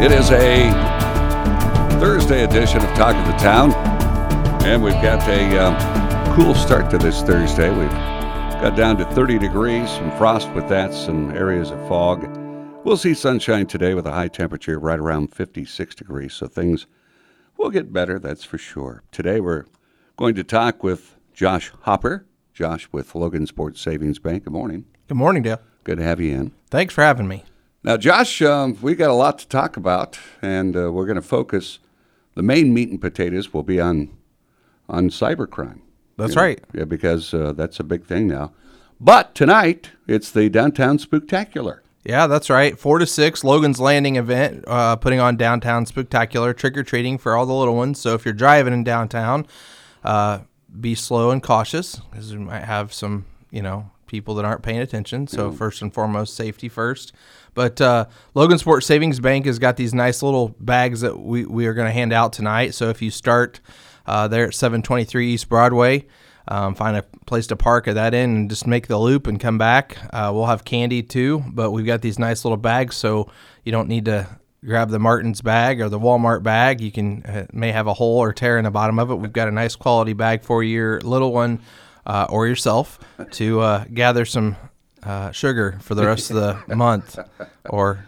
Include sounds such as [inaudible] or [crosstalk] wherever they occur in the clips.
It is a Thursday edition of Talk of the Town, and we've got a um, cool start to this Thursday. We've got down to 30 degrees, some frost with that, some areas of fog. We'll see sunshine today with a high temperature right around 56 degrees, so things will get better, that's for sure. Today we're going to talk with Josh Hopper. Josh with Logansport Savings Bank. Good morning. Good morning, Dale. Good to have you in. Thanks for having me. Now, Josh, um, we got a lot to talk about, and uh, we're going to focus. The main meat and potatoes will be on on cybercrime. That's You know, right. Yeah, because uh, that's a big thing now. But tonight, it's the downtown spooktacular. Yeah, that's right. Four to six, Logan's Landing event, uh, putting on downtown spectacular trick or treating for all the little ones. So if you're driving in downtown, uh, be slow and cautious because we might have some, you know, people that aren't paying attention. So first and foremost, safety first. But uh, Logansport Savings Bank has got these nice little bags that we, we are going to hand out tonight. So if you start uh, there at 723 East Broadway, um, find a place to park at that end and just make the loop and come back. Uh, we'll have candy too, but we've got these nice little bags, so you don't need to grab the Martin's bag or the Walmart bag. You can uh, may have a hole or tear in the bottom of it. We've got a nice quality bag for your little one uh, or yourself to uh, gather some uh, sugar for the rest of the [laughs] month or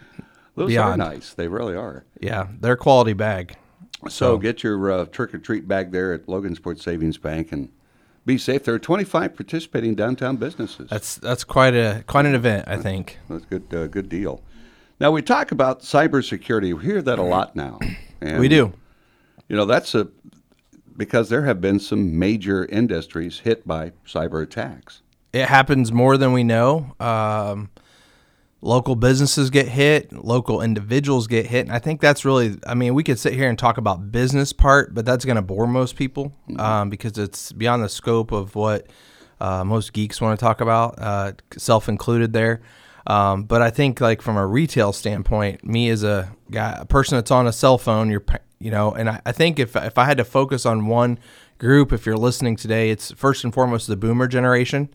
Those beyond. are nice. They really are. Yeah, they're quality bag. So get your uh, trick or treat bag there at Logansport Savings Bank and be safe. There are 25 participating downtown businesses. That's that's quite a quite an event, I think. That's a good, uh, good deal. Now we talk about cybersecurity. We hear that a lot [clears throat] now. And, We do. You know, that's a because there have been some major industries hit by cyber attacks. It happens more than we know. Um, local businesses get hit, local individuals get hit, and I think that's really. I mean, we could sit here and talk about business part, but that's going to bore most people um, because it's beyond the scope of what uh, most geeks want to talk about, uh, self included there. Um, but I think, like from a retail standpoint, me as a guy, a person that's on a cell phone, you're, you know, and I, I think if if I had to focus on one group, if you're listening today, it's first and foremost the boomer generation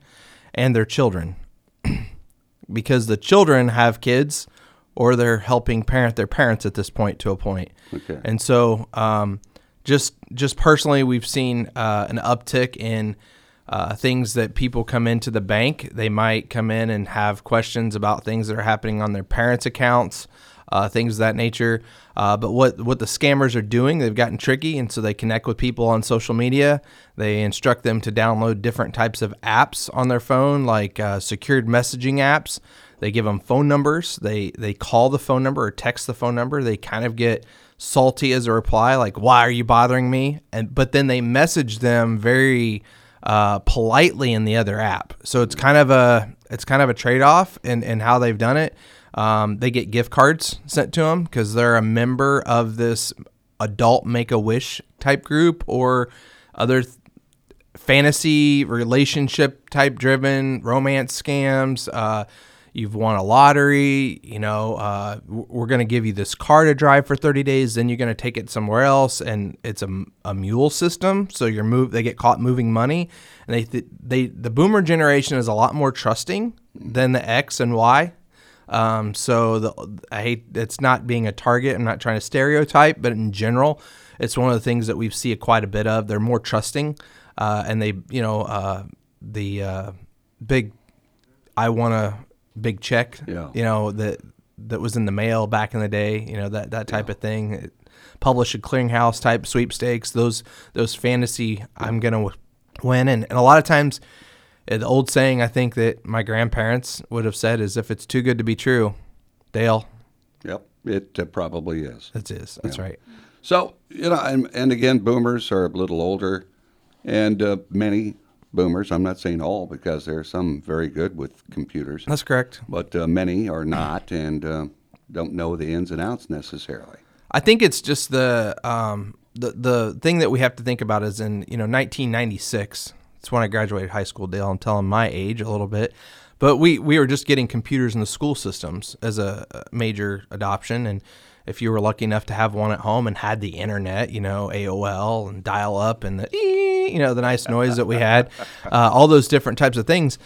and their children [clears throat] because the children have kids or they're helping parent their parents at this point to a point. Okay. And so, um, just just personally, we've seen uh, an uptick in uh, things that people come into the bank. They might come in and have questions about things that are happening on their parents' accounts, uh, things of that nature. Uh, but what what the scammers are doing, they've gotten tricky, and so they connect with people on social media. They instruct them to download different types of apps on their phone, like uh, secured messaging apps. They give them phone numbers. They they call the phone number or text the phone number. They kind of get salty as a reply, like "Why are you bothering me?" And but then they message them very uh, politely in the other app. So it's kind of a it's kind of a trade off in, in how they've done it. Um, they get gift cards sent to them because they're a member of this adult make a wish type group or other th- fantasy relationship type driven romance scams. Uh, you've won a lottery, you know, uh, we're going to give you this car to drive for 30 days, then you're going to take it somewhere else. And it's a, a mule system. So you're move, they get caught moving money and they, th- they, the boomer generation is a lot more trusting than the X and Y. Um, so the, I hate it's not being a target. I'm not trying to stereotype, but in general, it's one of the things that we see quite a bit of. They're more trusting, uh, and they, you know, uh, the uh, big, I want a big check, Yeah. you know, that that was in the mail back in the day, you know, that that type of thing. It, Publishers Clearing House type sweepstakes, those those fantasy. I'm gonna win, and, and a lot of times the old saying I think that my grandparents would have said is if it's too good to be true, Dale, Yep, it uh, probably is. that's is. That's right. So you know, and, and again, boomers are a little older, and uh, many boomers. I'm not saying all because there are some very good with computers, That's correct. but uh, many are not. And uh, don't know the ins and outs necessarily. I think it's just the um, the the thing that we have to think about is in you know 1996. It's when I graduated high school. Dale, I'm telling my age a little bit, but we we were just getting computers in the school systems as a major adoption, and if you were lucky enough to have one at home and had the internet, you know AOL and dial up and the you know the nice noise that we had, [laughs] uh, all those different types of things.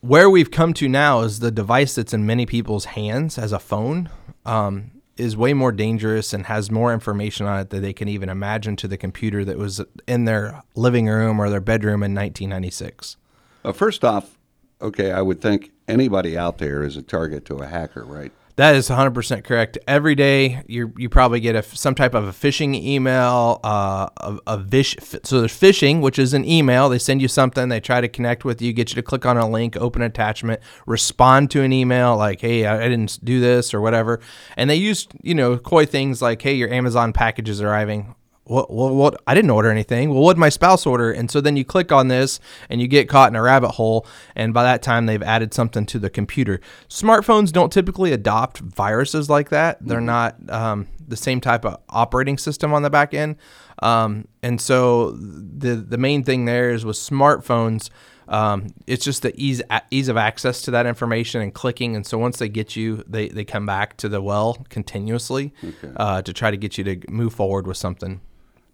Where we've come to now is the device that's in many people's hands as a phone. Um, is way more dangerous and has more information on it than they can even imagine to the computer that was in their living room or their bedroom in 1996. Uh, first off, okay, I would think anybody out there is a target to a hacker, right? That is 100% correct. Every day, you you probably get a, some type of a phishing email, uh, a, a vish, so there's phishing, which is an email. They send you something, they try to connect with you, get you to click on a link, open attachment, respond to an email like, "Hey, I, I didn't do this" or whatever. And they use you know coy things like, "Hey, your Amazon package is arriving." What, what, what, I didn't order anything. Well, what did my spouse order? And so then you click on this and you get caught in a rabbit hole. And by that time, they've added something to the computer. Smartphones don't typically adopt viruses like that. They're mm-hmm. not um, the same type of operating system on the back end. Um, and so the the main thing there is with smartphones, um, it's just the ease ease of access to that information and clicking. And so once they get you, they, they come back to the well continuously okay. uh, to try to get you to move forward with something.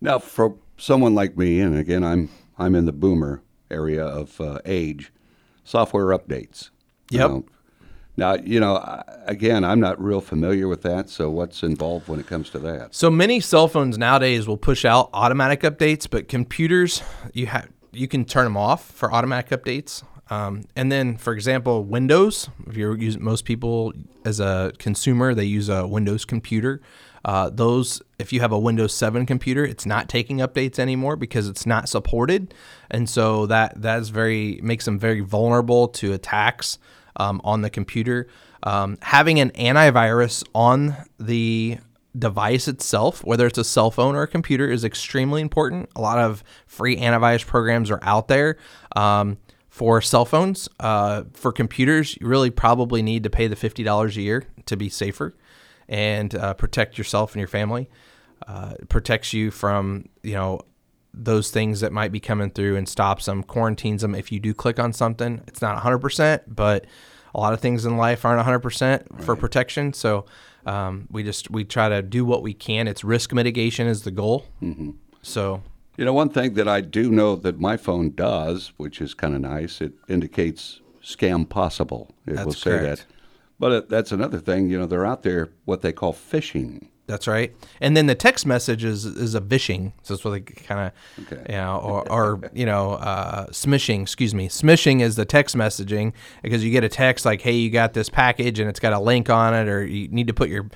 Now, for someone like me, and again, I'm I'm in the boomer area of uh, age, software updates. Yep. Know, now, you know, again, I'm not real familiar with that. So, what's involved when it comes to that? So many cell phones nowadays will push out automatic updates, but computers, you have you can turn them off for automatic updates. Um, and then, for example, Windows. If you're using most people as a consumer, they use a Windows computer. Uh, those, if you have a Windows 7 computer, it's not taking updates anymore because it's not supported, and so that that is very makes them very vulnerable to attacks um, on the computer. Um, having an antivirus on the device itself, whether it's a cell phone or a computer, is extremely important. A lot of free antivirus programs are out there. Um, for cell phones, uh, for computers, you really probably need to pay the $50 a year to be safer and uh, protect yourself and your family. Uh, it protects you from you know those things that might be coming through and stops them, quarantines them. If you do click on something, it's not 100%, but a lot of things in life aren't 100% right. for protection. So um, we just we try to do what we can. It's risk mitigation is the goal. Mm-hmm. So you know, one thing that I do know that my phone does, which is kind of nice, it indicates scam possible. It will say correct. that. But it, that's another thing, you know, they're out there what they call phishing. That's right. And then the text message is, is a vishing. So that's what they kind of, okay. you know, or, or you know, uh, smishing, excuse me. Smishing is the text messaging because you get a text like, hey, you got this package and it's got a link on it, or you need to put your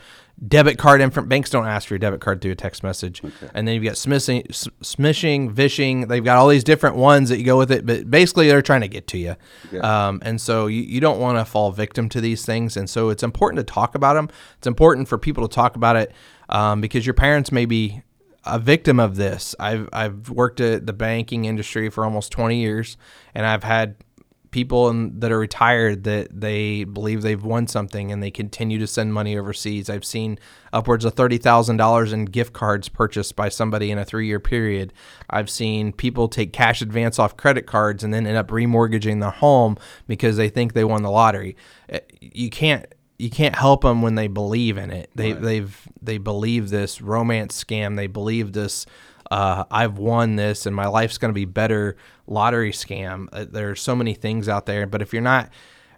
debit card in from banks don't ask for your debit card through a text message. Okay. And then you've got smishing, smishing, vishing. They've got all these different ones that you go with it, but basically they're trying to get to you. Yeah. Um, and so you, you don't want to fall victim to these things. And so it's important to talk about them. It's important for people to talk about it um, because your parents may be a victim of this. I've I've worked at the banking industry for almost 20 years, and I've had people in, that are retired that they believe they've won something and they continue to send money overseas. I've seen upwards of $30,000 in gift cards purchased by somebody in a three year period. I've seen people take cash advance off credit cards and then end up remortgaging their home because they think they won the lottery. Eh, you can't you can't help them when they believe in it. They right. they've they believe this romance scam. They believe this uh, I've won this and my life's going to be better lottery scam. Uh, there are so many things out there, but if you're not,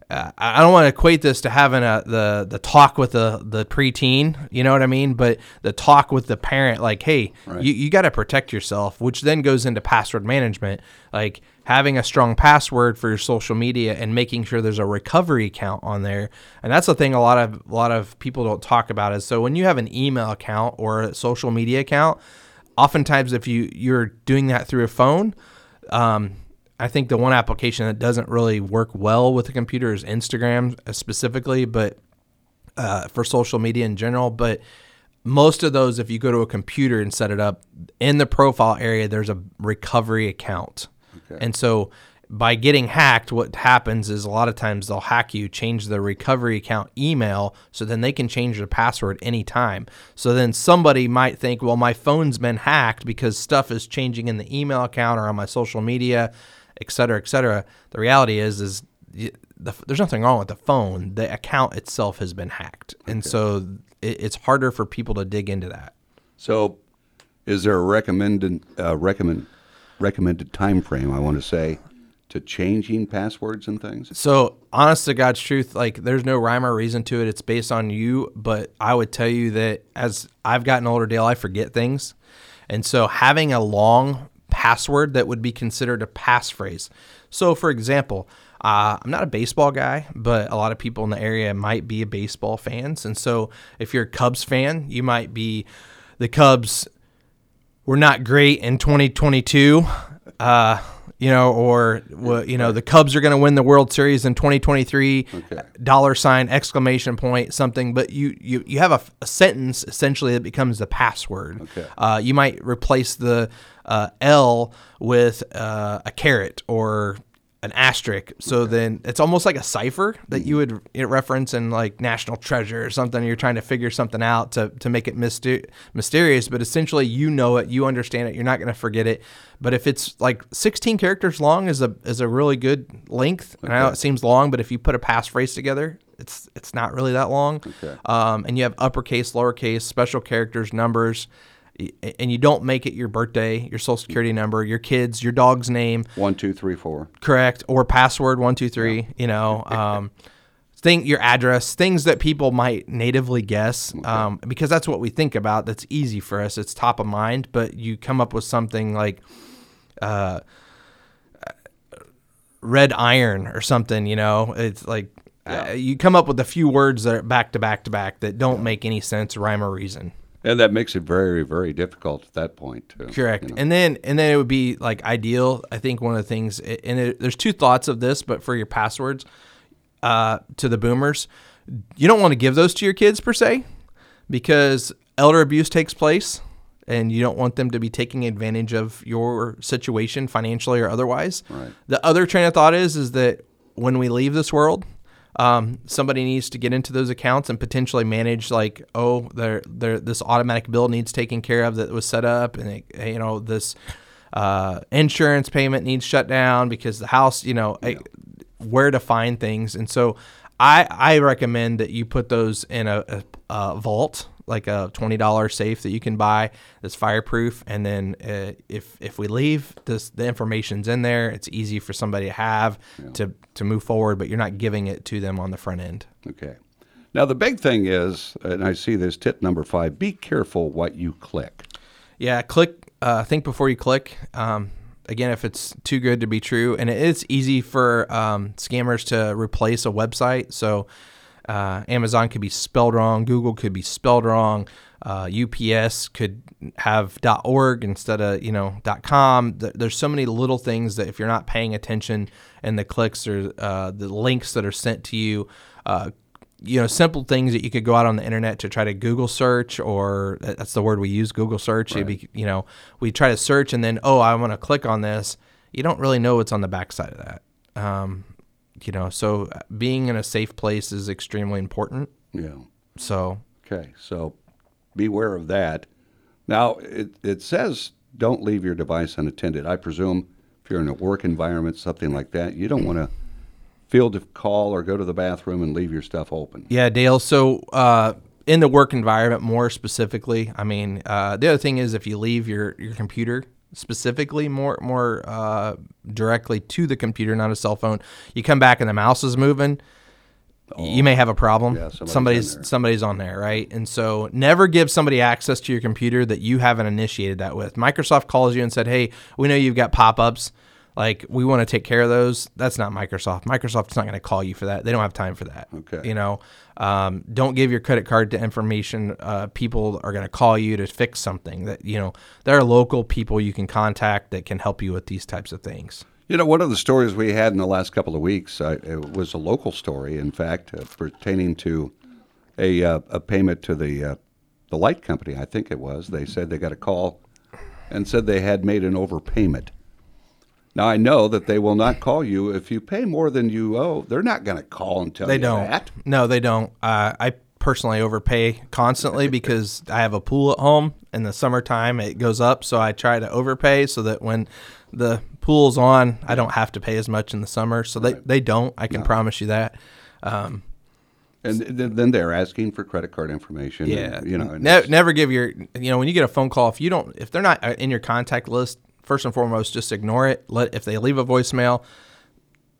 uh, I don't want to equate this to having a the the talk with the the preteen, you know what I mean? But the talk with the parent, like, hey, right. you, you got to protect yourself, which then goes into password management, like having a strong password for your social media and making sure there's a recovery account on there. And that's the thing a lot of a lot of people don't talk about is so when you have an email account or a social media account oftentimes if you you're doing that through a phone um, i think the one application that doesn't really work well with a computer is instagram uh, specifically but uh, for social media in general but most of those if you go to a computer and set it up in the profile area there's a recovery account okay. and so by getting hacked, what happens is a lot of times they'll hack you, change the recovery account email, so then they can change the password anytime. So then somebody might think, well, my phone's been hacked because stuff is changing in the email account or on my social media, et cetera, et cetera. The reality is, is the, there's nothing wrong with the phone. The account itself has been hacked, and so it, it's harder for people to dig into that. So, is there a recommended uh, recommend recommended time frame? I want to say to changing passwords and things. So, honest to God's truth, like there's no rhyme or reason to it. It's based on you, but I would tell you that as I've gotten older, Dale, I forget things, and so having a long password that would be considered a passphrase. So, for example. Uh, I'm not a baseball guy, but a lot of people in the area might be a baseball fans. And so if you're a Cubs fan, you might be the Cubs were not great in 2022. Uh, you know, or you know, the Cubs are going to win the World Series in 2023. Okay. Dollar sign, exclamation point, something. But you you, you have a, a sentence essentially that becomes the password. Okay. Uh, you might replace the uh, L with uh, a caret or an asterisk. So then it's almost like a cipher that you would reference in like National Treasure or something. You're trying to figure something out to, to make it myster- mysterious, but essentially you know it, you understand it, you're not going to forget it. But if it's like 16 characters long is a is a really good length. Okay. I know it seems long, but if you put a passphrase together, it's it's not really that long. Okay. Um, and you have uppercase, lowercase, special characters, numbers and you don't make it your birthday, your social security number, your kids, your dog's name. One, two, three, four. Correct. Or password one, two, three, yeah. you know, um, thing, your address, things that people might natively guess, um, because that's what we think about. That's easy for us. It's top of mind, but you come up with something like, uh, red iron or something, you know, it's like, yeah. uh, you come up with a few words that are back to back to back that don't make any sense, rhyme or reason. And that makes it very, very difficult at that point. Too, Correct. You know? And then, and then it would be like ideal. I think one of the things, and it, there's two thoughts of this, but for your passwords uh, to the boomers, you don't want to give those to your kids per se, because elder abuse takes place, and you don't want them to be taking advantage of your situation financially or otherwise. Right. The other train of thought is, is that when we leave this world, um, somebody needs to get into those accounts and potentially manage like oh there there this automatic bill needs taken care of that was set up and it, you know this uh, insurance payment needs shut down because the house you know yeah. where to find things and so I I recommend that you put those in a, a, a vault like a twenty dollar safe that you can buy that's fireproof, and then uh, if if we leave, this the information's in there. It's easy for somebody to have yeah. to to move forward, but you're not giving it to them on the front end. Okay. Now the big thing is, and I see this tip number five: be careful what you click. Yeah, click. Uh, think before you click. Um, again, if it's too good to be true, and it's easy for um, scammers to replace a website, so uh, Amazon could be spelled wrong. Google could be spelled wrong. Uh, UPS could have .org instead of you know .com. There's so many little things that if you're not paying attention and the clicks or uh, the links that are sent to you, uh, you know, simple things that you could go out on the internet to try to Google search, or that's the word we use, Google search. Right. Be, you know, we try to search and then oh, I want to click on this. You don't really know what's on the backside of that. Um, you know, so uh, being in a safe place is extremely important. Yeah. So. Okay, so beware of that. Now it it says don't leave your device unattended. I presume if you're in a work environment, something like that, you don't want to field a call or go to the bathroom and leave your stuff open. Yeah, Dale. So. Uh, in the work environment, more specifically, I mean, uh, the other thing is if you leave your, your computer specifically more more uh, directly to the computer, not a cell phone. You come back and the mouse is moving. Oh, you may have a problem. Yeah, somebody's somebody's, somebody's on there, right? And so never give somebody access to your computer that you haven't initiated that with. Microsoft calls you and said, "Hey, we know you've got pop-ups like we want to take care of those. That's not Microsoft. Microsoft's not going to call you for that. They don't have time for that. Okay. You know, um, don't give your credit card to information. Uh, people are going to call you to fix something. That you know, there are local people you can contact that can help you with these types of things. You know, one of the stories we had in the last couple of weeks uh, it was a local story, in fact, uh, pertaining to a uh, a payment to the uh, the light company. I think it was. They said they got a call and said they had made an overpayment Now I know that they will not call you if you pay more than you owe. They're not going to call and tell They you don't. that. No, they don't. Uh, I personally overpay constantly [laughs] because I have a pool at home. In the summertime, it goes up, so I try to overpay so that when the pool's on, I don't have to pay as much in the summer. So they, they don't. I can promise you that. Um, And th- then they're asking for credit card information. and, yeah, you know. and ne- never give your. You know, when you get a phone call, if you don't, if they're not uh, in your contact list, first and foremost, just ignore it. Let if they leave a voicemail,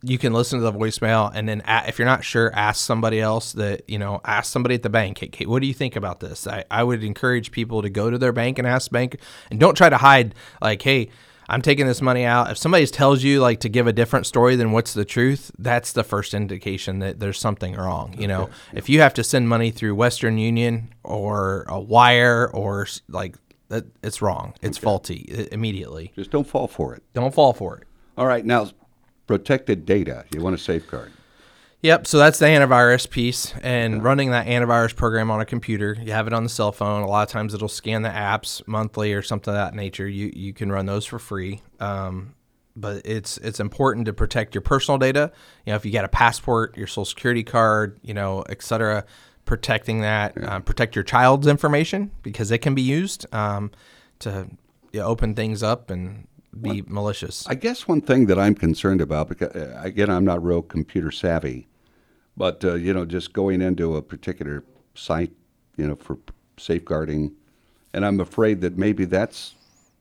you can listen to the voicemail, and then if you're not sure, ask somebody else. That you know, ask somebody at the bank. Hey, hey, what do you think about this? I, I would encourage people to go to their bank and ask the bank, and don't try to hide. Like, hey. I'm taking this money out. If somebody tells you like to give a different story than what's the truth, that's the first indication that there's something wrong. You know, if you have to send money through Western Union or a wire or like that, it's wrong. It's faulty immediately. just don't fall for it. Don't fall for it. All right, now protected data. You want to safeguard. Yep. So that's the antivirus piece, and running that antivirus program on a computer. You have it on the cell phone. A lot of times it'll scan the apps monthly or something of that nature. You you can run those for free. Um, but it's it's important to protect your personal data. You know, if you got a passport, your social security card, you know, et cetera, protecting that. Um, protect your child's information because it can be used um, to you know, open things up and be malicious. I guess one thing that I'm concerned about, because uh, again, I'm not real computer savvy, but uh, you know, just going into a particular site, you know, for safeguarding, and I'm afraid that maybe that's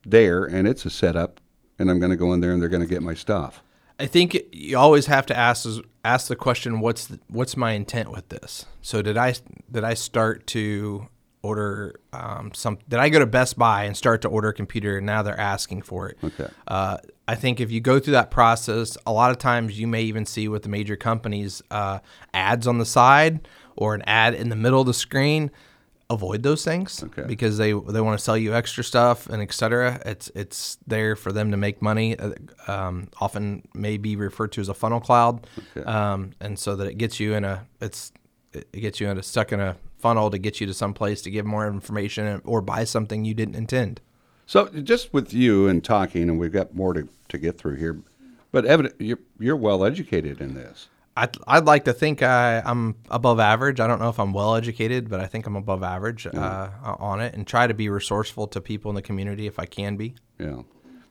there and it's a setup, and I'm going to go in there and they're going to get my stuff. I think you always have to ask ask the question what's the, what's my intent with this. So did I did I start to order um, some? Did I go to Best Buy and start to order a computer and now they're asking for it? Okay. Uh, I think if you go through that process, a lot of times you may even see with the major companies uh, ads on the side or an ad in the middle of the screen. Avoid those things Okay. because they they want to sell you extra stuff and etc. It's it's there for them to make money. Uh, Um, often may be referred to as a funnel cloud, um, and so that it gets you in a it's it gets you in a stuck in a funnel to get you to some place to give more information or buy something you didn't intend. So just with you and talking, and we've got more to, to get through here, but evident you're you're well educated in this. I'd, I'd like to think I, I'm above average. I don't know if I'm well educated, but I think I'm above average uh, on it and try to be resourceful to people in the community if I can be. Yeah,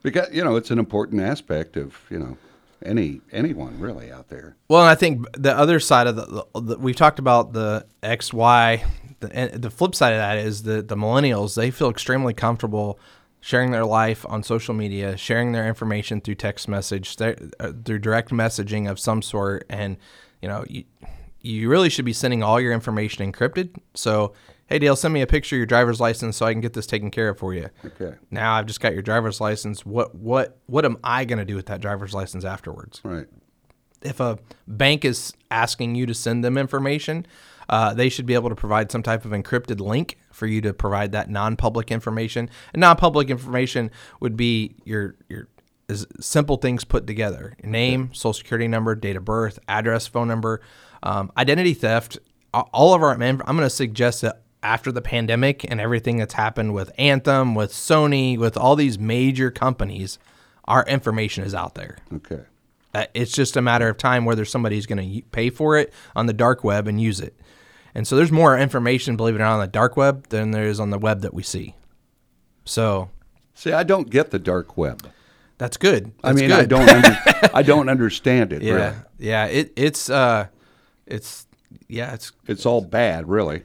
because you know it's an important aspect of you know any anyone really out there. Well, and I think the other side of the, the, the we've talked about the X, Y. The, and the flip side of that is the the millennials. They feel extremely comfortable sharing their life on social media, sharing their information through text message, uh, through direct messaging of some sort, and you know you you really should be sending all your information encrypted. So, hey Dale, send me a picture of your driver's license so I can get this taken care of for you. Okay, Now I've just got your driver's license. What what what am I going to do with that driver's license afterwards? right. if a bank is asking you to send them information, uh, they should be able to provide some type of encrypted link for you to provide that non-public information. And non-public information would be your your is simple things put together: your name, social security number, date of birth, address, phone number, um, identity theft. All of our, I'm going to suggest that after the pandemic and everything that's happened with Anthem, with Sony, with all these major companies, our information is out there. Okay. Uh, it's just a matter of time whether somebody's going to pay for it on the dark web and use it. And so there's more information, believe it or not, on the dark web than there is on the web that we see. So See, I don't get the dark web. that's good. I That's mean, I don't under, I don't understand it. [laughs] Yeah, Really. yeah. It it's uh, it's yeah. It's It's all bad, really.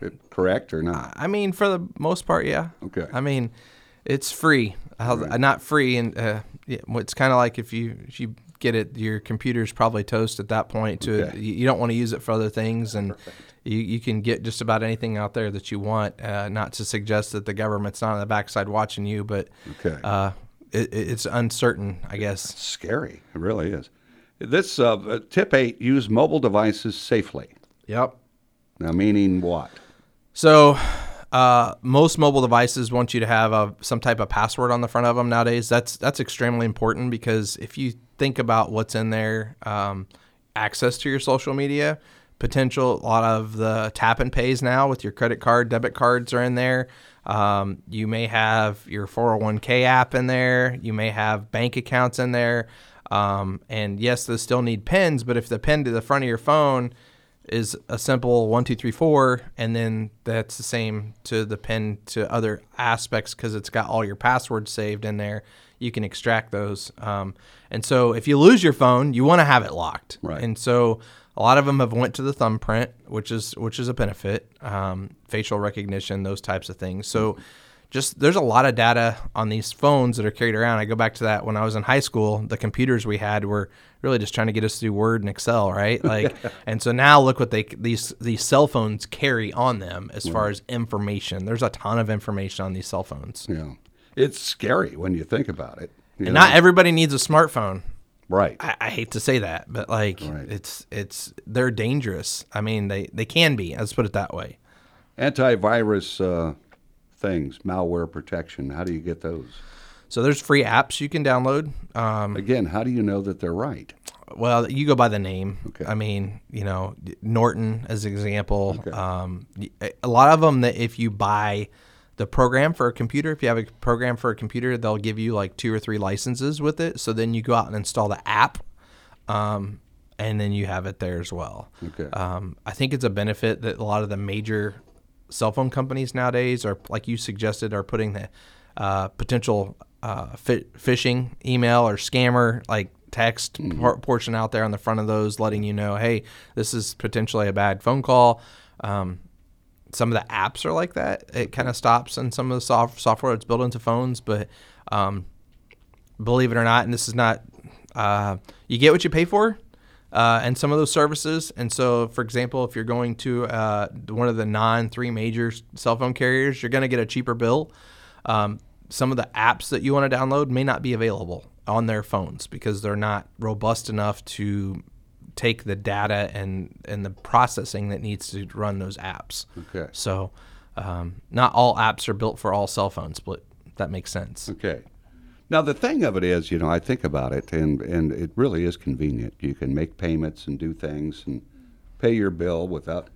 It- correct or not? I mean, for the most part, yeah. Okay. I mean, it's free. How, Not free, and uh, yeah, it's kind of like if you if you get it, your computer's probably toast at that point. To Okay. you, don't want to use it for other things, and you, you can get just about anything out there that you want. Uh, not to suggest that the government's not on the backside watching you, but Okay. uh, it, it- it's uncertain, I guess. Scary. It really is. This uh, tip eight: use mobile devices safely. Yep. Now, meaning what? So, uh, most mobile devices want you to have a, some type of password on the front of them nowadays. That's that's extremely important because if you think about what's in there, um, access to your social media, potential. A lot of the tap and pays now with your credit card, debit cards are in there. Um, you may have your 401k app in there. You may have bank accounts in there. Um, and yes, those still need pins, but if the pin to the front of your phone is a simple one, two, three, four, and then that's the same to the pin to other aspects because it's got all your passwords saved in there. You can extract those. Um, and so if you lose your phone, you want to have it locked. Right. And so a lot of them have went to the thumbprint, which is which is a benefit, um, facial recognition, those types of things. So just there's a lot of data on these phones that are carried around. I go back to that when I was in high school, the computers we had were really just trying to get us through Word and Excel, right? [laughs] Like, and so now look what they these these cell phones carry on them as far as information. There's a ton of information on these cell phones, Yeah. It's scary when you think about it. and know? not everybody needs a smartphone. right. I, I hate to say that, but like Right. it's it's they're dangerous. I mean, they they can be. Let's put it that way. Antivirus uh, things, malware protection. How do you get those? So there's free apps you can download. Um, Again, how do you know that they're right? well, you go by the name. Okay. I mean, you know, Norton as an example. Um, y- a lot of them that if you buy the program for a computer, if you have a program for a computer, they'll give you like two or three licenses with it. So then you go out and install the app, um, and then you have it there as well. Okay. Um, I think it's a benefit that a lot of the major cell phone companies nowadays are, like you suggested, are putting the uh, potential uh, phishing email or scammer like text por- portion out there on the front of those, letting you know, hey, this is potentially a bad phone call. Um, some of the apps are like that. It kind of stops in some of the soft- software that's built into phones, but um, believe it or not, and this is not, uh, you get what you pay for. Uh, and some of those services. And so, for example, if you're going to uh, one of the non three major cell phone carriers, you're going to get a cheaper bill. Um, some of the apps that you want to download may not be available on their phones because they're not robust enough to take the data and, and the processing that needs to run those apps. Okay. So, um, not all apps are built for all cell phones, but that makes sense. Okay. Now the thing of it is, you know, I think about it, and and it really is convenient. You can make payments and do things and pay your bill without.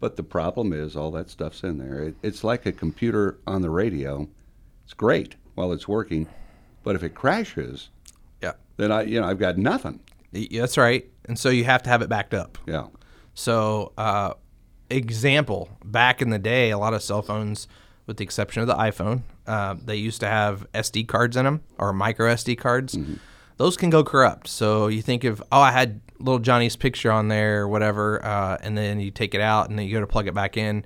But the problem is, all that stuff's in there. It, it's like a computer on the radio. It's great while it's working, but if it crashes, Yeah. then I, you know, I've got nothing. That's right. And so you have to have it backed up. Yeah. So, uh, example, back in the day, a lot of cell phones, with the exception of the iPhone, uh, they used to have SD cards in them or micro SD cards. Those can go corrupt. So you think of, oh, I had little Johnny's picture on there or whatever, uh, and then you take it out and then you go to plug it back in.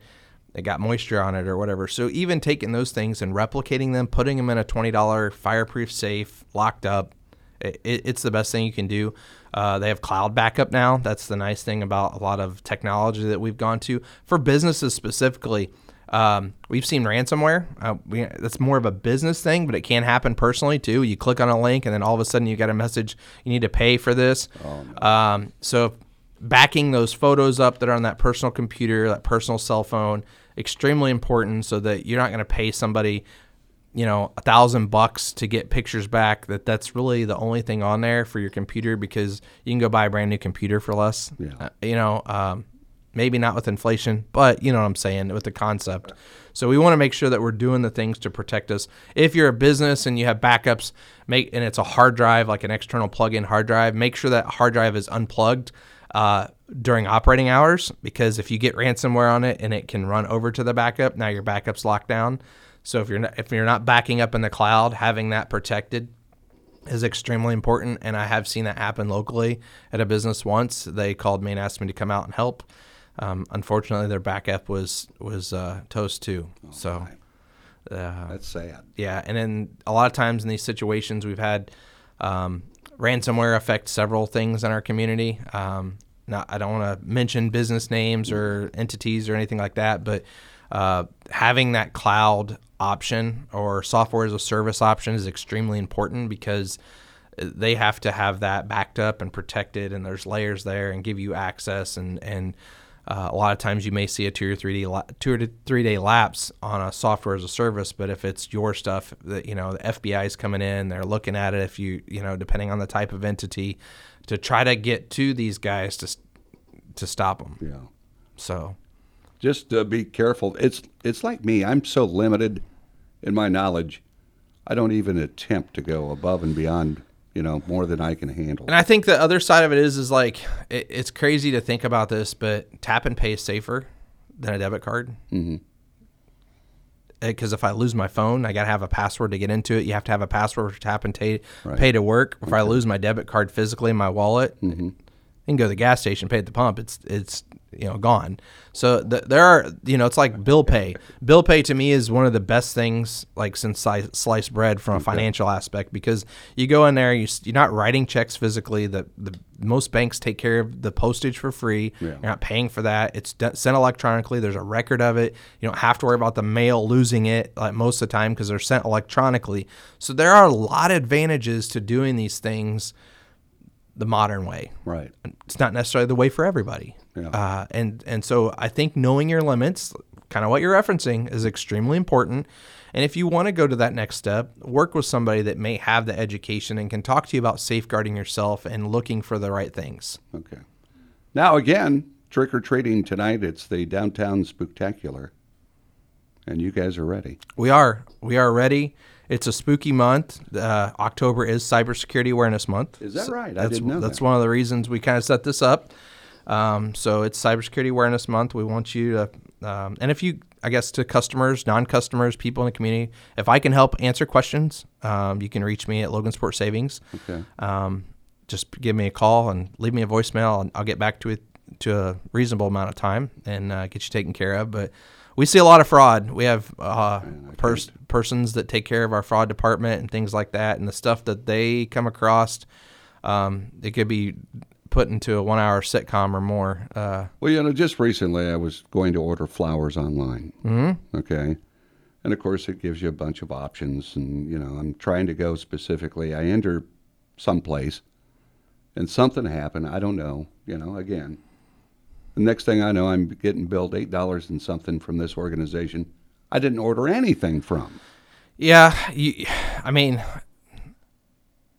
It got moisture on it or whatever. So even taking those things and replicating them, putting them in a twenty dollar fireproof safe, locked up, it, it's the best thing you can do. Uh, they have cloud backup now. That's the nice thing about a lot of technology that we've gone to for businesses specifically. Um, we've seen ransomware. Uh, we, that's more of a business thing, but it can happen personally too. You click on a link and then all of a sudden you get a message you need to pay for this. um, so backing those photos up that are on that personal computer, that personal cell phone, extremely important so that you're not going to pay somebody you know a thousand bucks to get pictures back that that's really the only thing on there for your computer because you can go buy a brand new computer for less. Yeah. Uh, you know um, maybe not with inflation but you know what i'm saying with the concept. So we want to make sure that we're doing the things to protect us. If you're a business and you have backups make and it's a hard drive like an external plug-in hard drive make sure that hard drive is unplugged uh, during operating hours because if you get ransomware on it and it can run over to the backup now your backup's locked down so if you're not, if you're not backing up in the cloud having that protected is extremely important. And i have seen that happen locally at a business once. They called me and asked me to come out and help. Um, unfortunately their backup was was uh, toast too. So uh, That's sad. yeah, and then a lot of times in these situations, we've had um, ransomware affect several things in our community. Um, not, I don't want to mention business names or entities or anything like that, but uh, having that cloud option or software as a service option is extremely important because they have to have that backed up and protected, and there's layers there and give you access and and uh, a lot of times you may see a two or three day la- two or three day lapse on a software as a service, but if it's your stuff that you know the FBI is coming in, they're looking at it. If you you know depending on the type of entity, to try to get to these guys to to stop them. Yeah. So Just uh, be careful. It's it's like me. I'm so limited in my knowledge. I don't even attempt to go above and beyond. You know, more than I can handle. And I think the other side of it is, is like it, it's crazy to think about this, but tap and pay is safer than a debit card. Mm-hmm. Because if I lose my phone, I got to have a password to get into it. You have to have a password for tap and pay, Right. pay to work. If I lose my debit card physically in my wallet, you can go to the gas station, pay at the pump. It's it's you know gone. So th- there are you know it's like bill pay. Bill pay to me is one of the best things like since sli- sliced bread from a financial aspect because you go in there you, you're not writing checks physically. The the most banks take care of the postage for free. Yeah. You're not paying for that. It's d- sent electronically. There's a record of it. You don't have to worry about the mail losing it like most of the time because they're sent electronically. So there are a lot of advantages to doing these things the modern way right. it's not necessarily the way for everybody. Yeah. Uh, and and so I think knowing your limits, kind of what you're referencing, is extremely important. And if you want to go to that next step, work with somebody that may have the education and can talk to you about safeguarding yourself and looking for the right things. Okay. Now again, trick or treating tonight. It's the downtown spectacular, and you guys are ready. We are we are ready. It's a spooky month. Uh, October is Cybersecurity Awareness Month. Is that right? I that's, didn't know That's that. one of the reasons we kind of set this up. Um, so it's Cybersecurity Awareness Month. We want you to, um, and if you, I guess, to customers, non-customers, people in the community, if I can help answer questions, um, you can reach me at Logansport Savings. Okay. Um, just give me a call and leave me a voicemail, and I'll get back to it to a reasonable amount of time and uh, get you taken care of. But we see a lot of fraud. We have uh, pers- persons that take care of our fraud department and things like that, and the stuff that they come across, um, it could be put into a one-hour sitcom or more. Uh, Well, you know, just recently I was going to order flowers online. Mm-hmm. Okay. And of course, it gives you a bunch of options. And, you know, I'm trying to go specifically. I enter someplace and something happened. I don't know. You know, again, the next thing I know, I'm getting billed $8 and something from this organization I didn't order anything from. Yeah, you, I mean,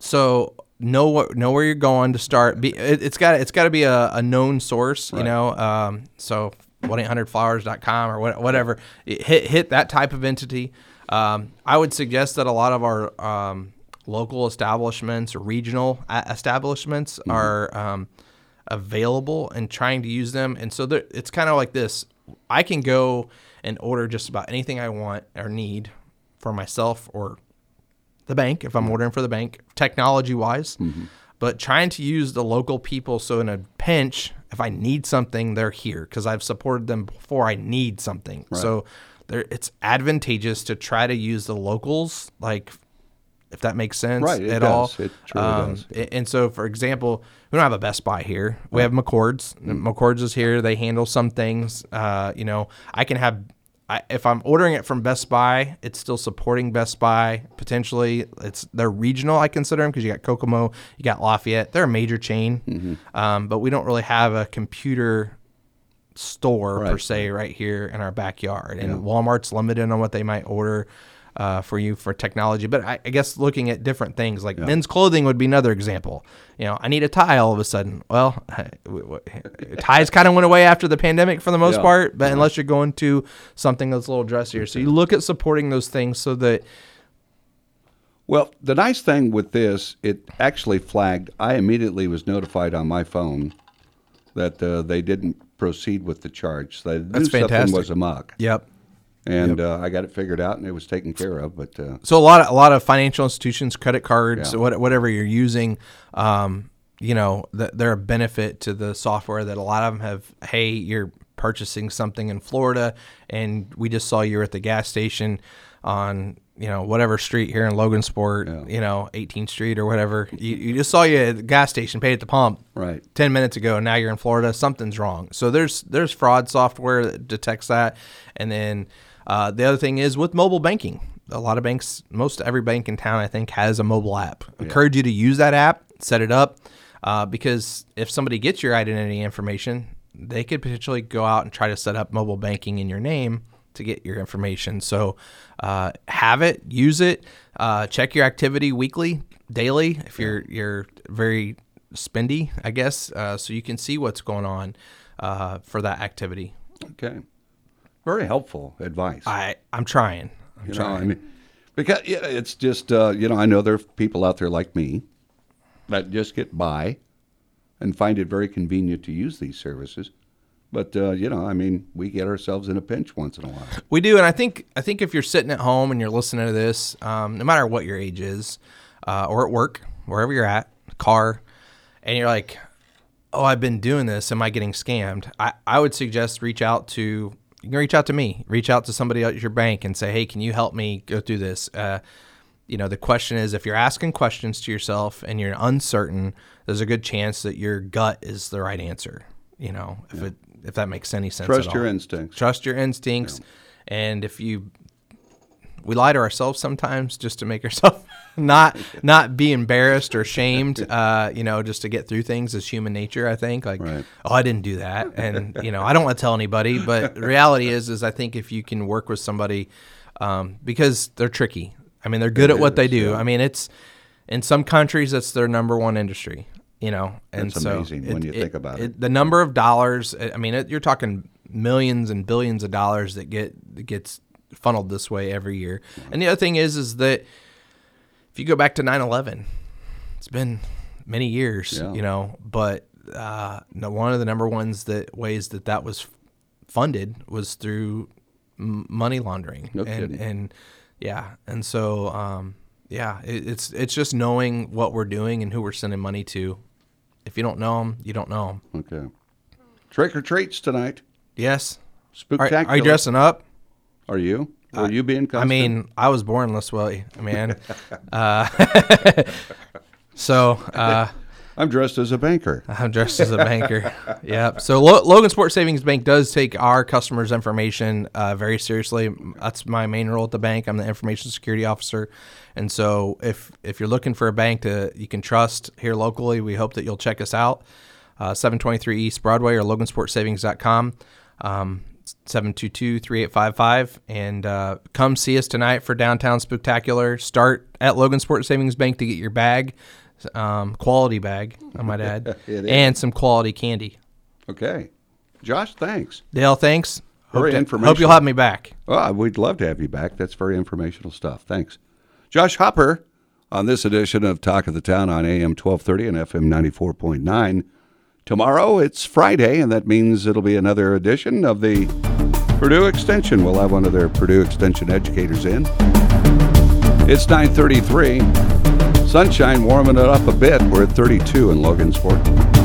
so know what know where you're going to start. Be, it, it's got it's got to be a, a known source, you know. Um, so one 800 flowers.com or what, whatever. It hit hit that type of entity. Um, I would suggest that a lot of our um, local establishments or regional a- establishments are um, available and trying to use them. And so there, it's kind of like this. I can go and order just about anything I want or need for myself or the bank if I'm mm-hmm. ordering for the bank, technology wise. Mm-hmm. But trying to use the local people so in a pinch, if I need something, they're here because I've supported them before I need something. So there, it's advantageous to try to use the locals, like if that makes sense Right, at does. all. It truly um, does. a- And so, for example, we don't have a Best Buy here. We have McCord's. Mm. McCord's is here. They handle some things. Uh, you know, I can have. I, if I'm ordering it from Best Buy, it's still supporting Best Buy potentially. It's they're regional. I consider them because you got Kokomo, you got Lafayette. They're a major chain, Mm-hmm. um, but we don't really have a computer store per se right here in our backyard. And Walmart's limited on what they might order uh, for you for technology. But I, I guess looking at different things like men's clothing would be another example. You know, I need a tie all of a sudden. Well, [laughs] ties kind of went away after the pandemic for the most Yeah. part, but unless you're going to something that's a little dressier. So you look at supporting those things so that Well, the nice thing with this, it actually flagged. I immediately was notified on my phone that uh, they didn't proceed with the charge. So they knew That's something fantastic. was amok, yep. And uh, I got it figured out, and it was taken care of. But uh, So a lot of a lot of financial institutions, credit cards, Yeah. what, whatever you're using, um, you know, th- they're a benefit to the software that a lot of them have. Hey, you're purchasing something in Florida, and we just saw you were at the gas station on you know whatever street here in Logansport, you know 18th Street or whatever. You, you just saw you at the gas station, paid at the pump, Right. 10 minutes ago and now you're in Florida, something's wrong. So there's there's fraud software that detects that. And then uh, the other thing is with mobile banking. A lot of banks, most every bank in town, I think, has a mobile app. Encourage you to use that app, set it up, uh, because if somebody gets your identity information, they could potentially go out and try to set up mobile banking in your name to get your information. So uh, have it, use it, uh, check your activity weekly, daily. If you're you're very spendy, I guess, uh, so you can see what's going on. uh, for that activity. Okay. Very helpful advice. I I'm trying. I'm you know, trying. I mean, because yeah, it's just uh, you know I know there are people out there like me that just get by and find it very convenient to use these services. But uh, you know, I mean, we get ourselves in a pinch once in a while. We do, and I think I think if you're sitting at home and you're listening to this, um, no matter what your age is, uh, or at work, wherever you're at, car, and you're like, "Oh, I've been doing this. Am I getting scammed?" I, I would suggest reach out to you can reach out to me, reach out to somebody at your bank, and say, "Hey, can you help me go through this?" Uh, you know, the question is if you're asking questions to yourself and you're uncertain, there's a good chance that your gut is the right answer. You know, if it if that makes any sense. Trust your instincts. Trust your instincts, and if you we lie to ourselves sometimes just to make [laughs] ourselves [laughs] not not be embarrassed or shamed uh, you know just to get through things is human nature i think. Like Right. oh i didn't do that. And you know i don't want to tell anybody but the [laughs] reality is is i think if you can work with somebody um, because they're tricky. I mean they're good at what they do. yeah. i mean it's in some countries that's their number one industry you know? And That's so amazing when you think about it. the number of dollars i mean it, you're talking millions and billions of dollars that get that gets funneled this way every year. And the other thing is is that if you go back to 9-11 it's been many years Yeah. you know but uh, one of the number ones that ways that that was funded was through m- money laundering No and kidding. and yeah and so um, yeah it, it's it's just knowing what we're doing and who we're sending money to if you don't know them you don't know them Okay. Trick or treats tonight. yes are, are you dressing up Are you? Are you being? I mean, I was born way, man. [laughs] uh, [laughs] so uh, [laughs] I'm dressed as a banker. I'm dressed as a banker. yep. So Lo- Logansport Savings Bank does take our customers' information uh, very seriously. That's my main role at the bank. I'm the information security officer, and so if if you're looking for a bank to you can trust here locally, we hope that you'll check us out. Uh, 723 East Broadway or LogansportSavings.com. Um, 722-3855 and uh, come see us tonight for downtown spectacular start at Logansport Savings Bank to get your bag um, quality bag i might add [laughs] and some quality candy Okay. Josh, thanks. dale thanks hope, Very to- hope you'll have me back Well, we'd love to have you back. That's very informational stuff. Thanks. Josh Hopper on this edition of Talk of the Town on AM 1230 and FM 94.9. Tomorrow it's Friday, and that means it'll be another edition of the Purdue Extension. We'll have one of their Purdue Extension educators in. It's 933. Sunshine warming it up a bit. We're at 32 in Logansport.